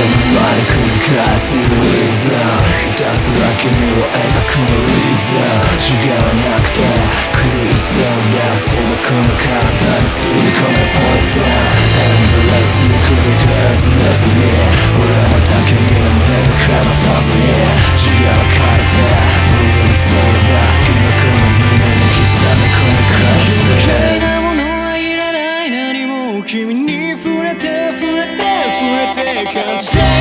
まり繰り返すリーザーひたすら君を描くリーザー違わなくて狂いそうだそうだこの体に吸い込めポイズンエンドレスに繰り返すレズに俺もだけ見の目がかまファズに違わかれて無理そうだ今この胸に刻めこのクラス余計なものはいらない何も君に can't stay.